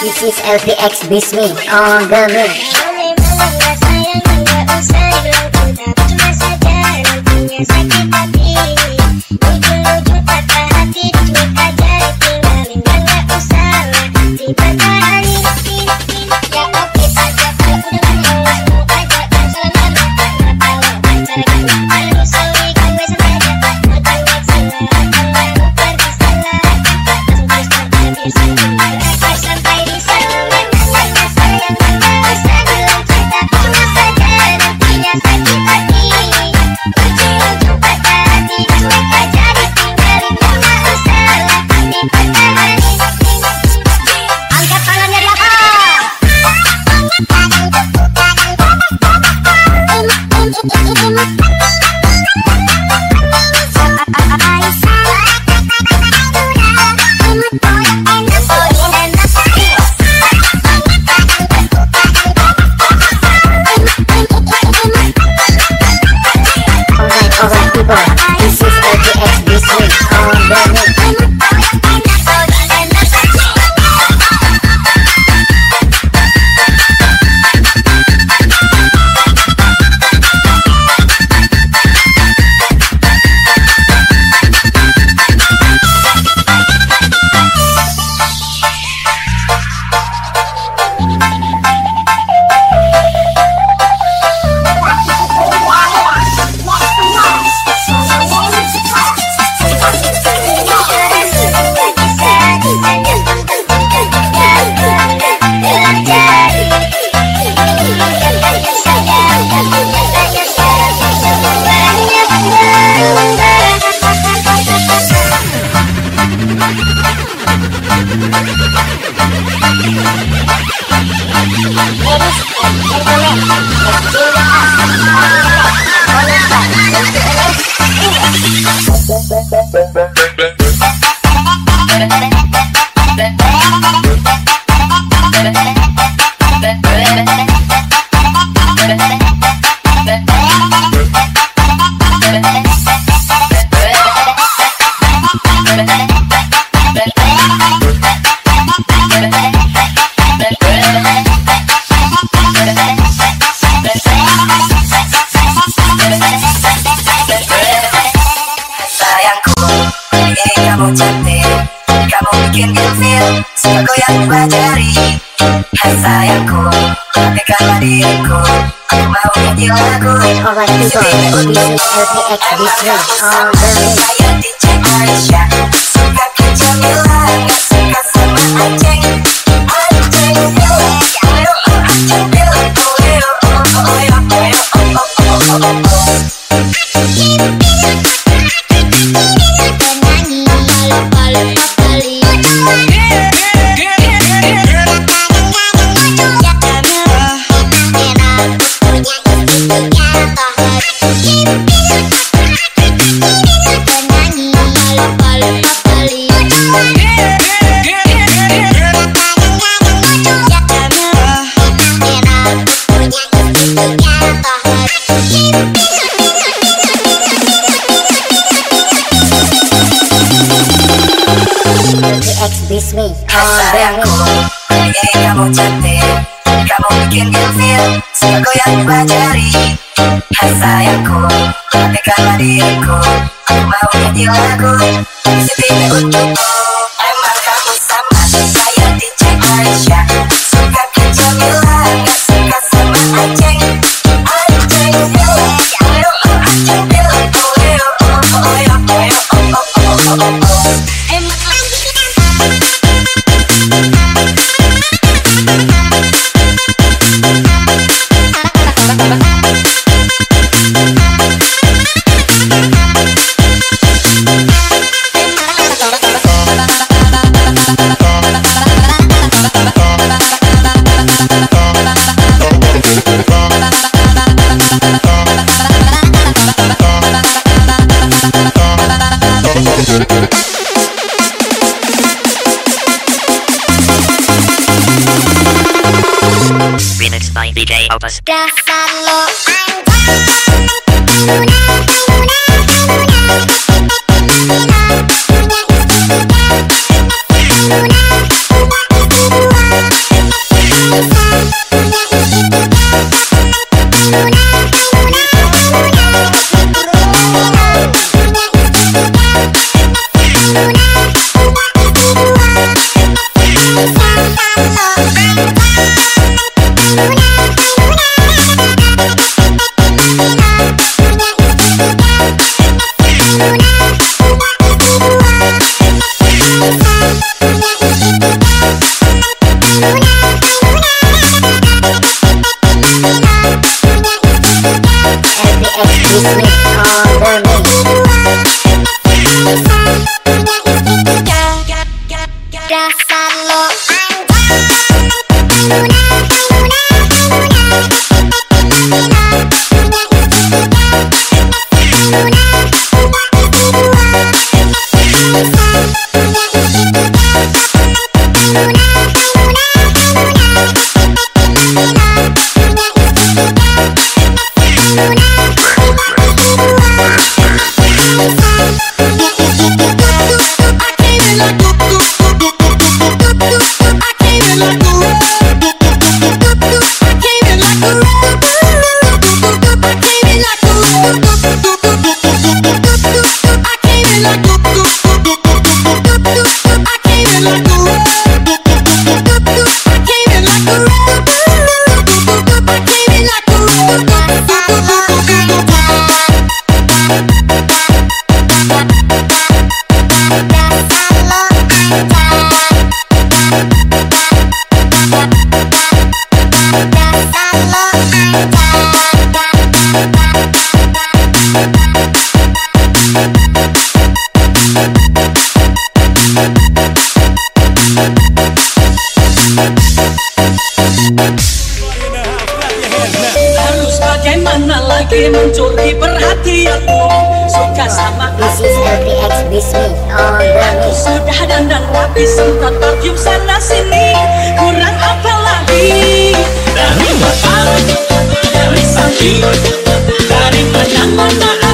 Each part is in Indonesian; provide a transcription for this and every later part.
This is LPX Bismi on the move. Mangga sayang mangga oh sayang Ku tak saja sakit Suka goyang dua jari Hai sayangku Hatikanlah diriku Aku mau nyanyi lagu week on the mix. Saya DJ Aisyah. Suka ke Jamila Gak suka sama Aceng Aceng On the sayangku mix. Ini kamu cantik Kamu bikin ilfil Suka goyang dua jari Hai sayangku Hatikanlah diriku Aku mau nyanyi lagu Sini untukku Emang kamu sama Saya DJ Malaysia Suka ke Jamila Gak suka sama Aceh Aceh Aceh help us. Gas. Just Harus bagaimana lagi mencuri perhatianmu Suka sama the Aku sudah dandan rapi semprot parfum sana sini. Kurang apa lagi? Dari belakang, dari samping Dari mana-mana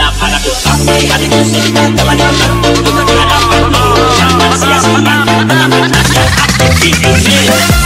la para tu papi, para tu señor, te van a dar tu cara para tu, ya más y así, para tu, para tu, para tu, para tu, para tu, para tu,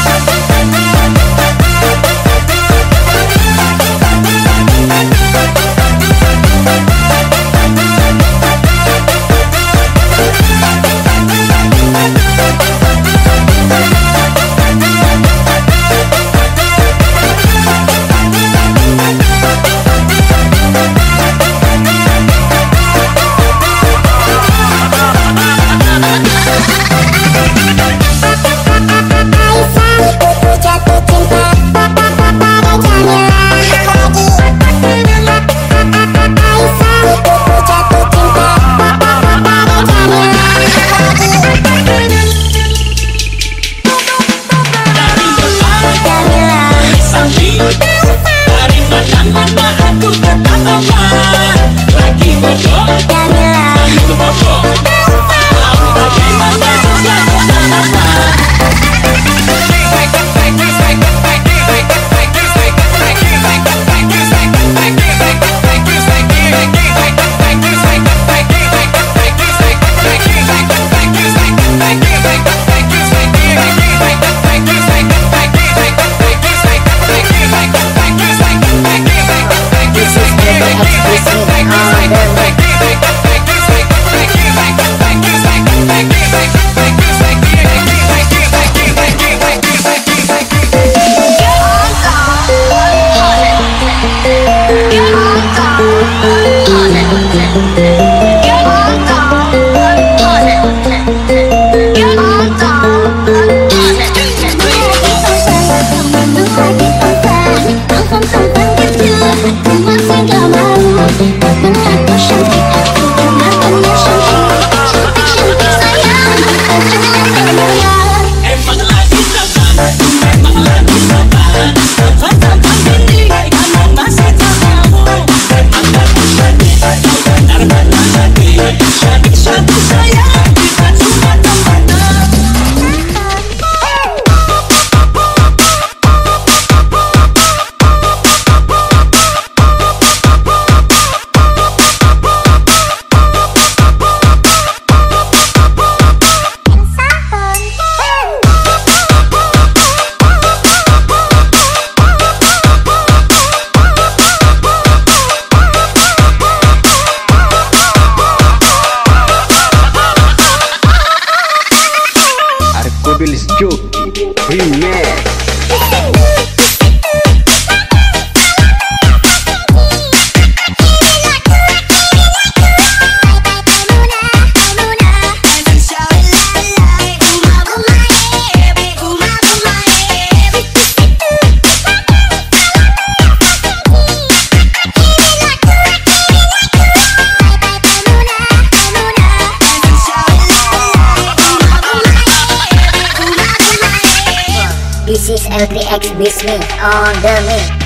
L3X be on the me.